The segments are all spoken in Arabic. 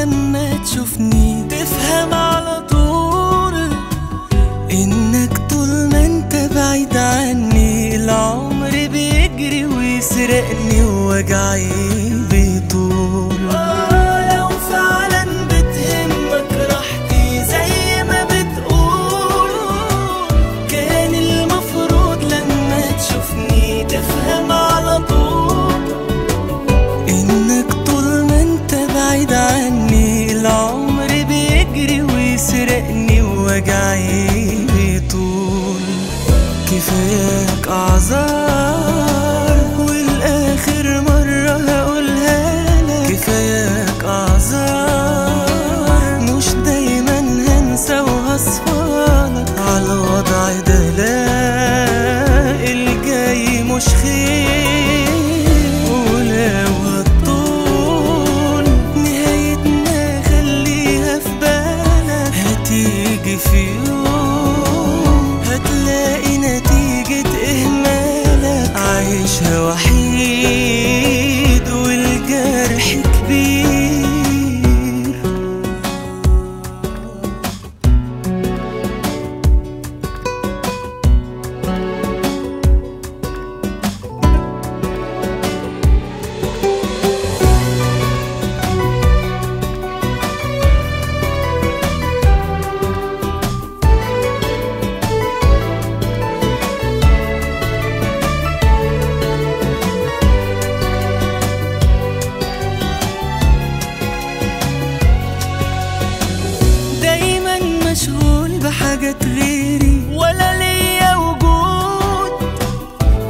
لما تشوفني. تفهم على طول إنك طول ما أنت بعيد عني. العمر بيجري ويسرقني ووجعي. اعذار والآخر مرة هقولها لك. كفاياك اعذار مش دايما هنسى وهصفالك على الوضع ده لا الجاي مش خير. ولو هتطول نهايتنا خليها في بالك. هتيجي في يوم وحيد بحاجات غيري. ولا ليا وجود.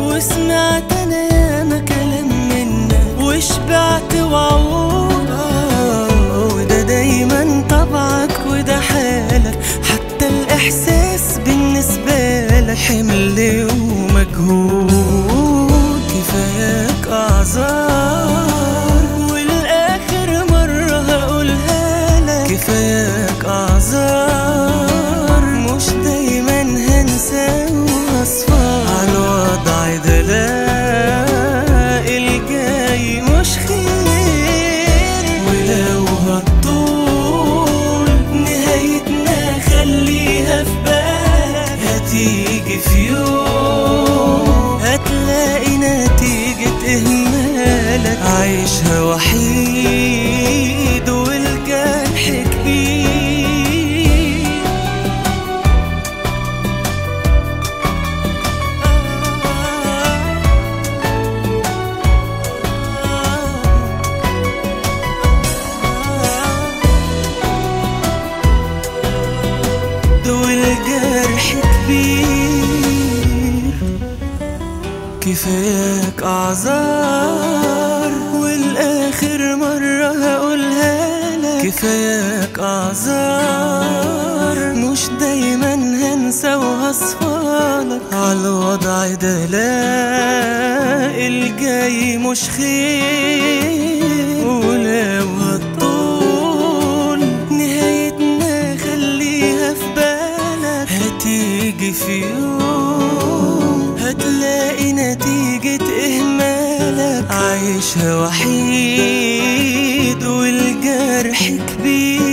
وسمعت أنا ياما كلام منك وشبعت وعود. آه، وده دايما طبعك وده حالك. حتى الإحساس كبير كفاياك أعذار والآخر مرة هقولها لك. كفاياك أعذار مش دايما هنسى وهصفالك على الوضع ده لا الجاي مش خير. في يوم هتلاقي نتيجة إهمالك. عايشها وحيد والجرح كبير.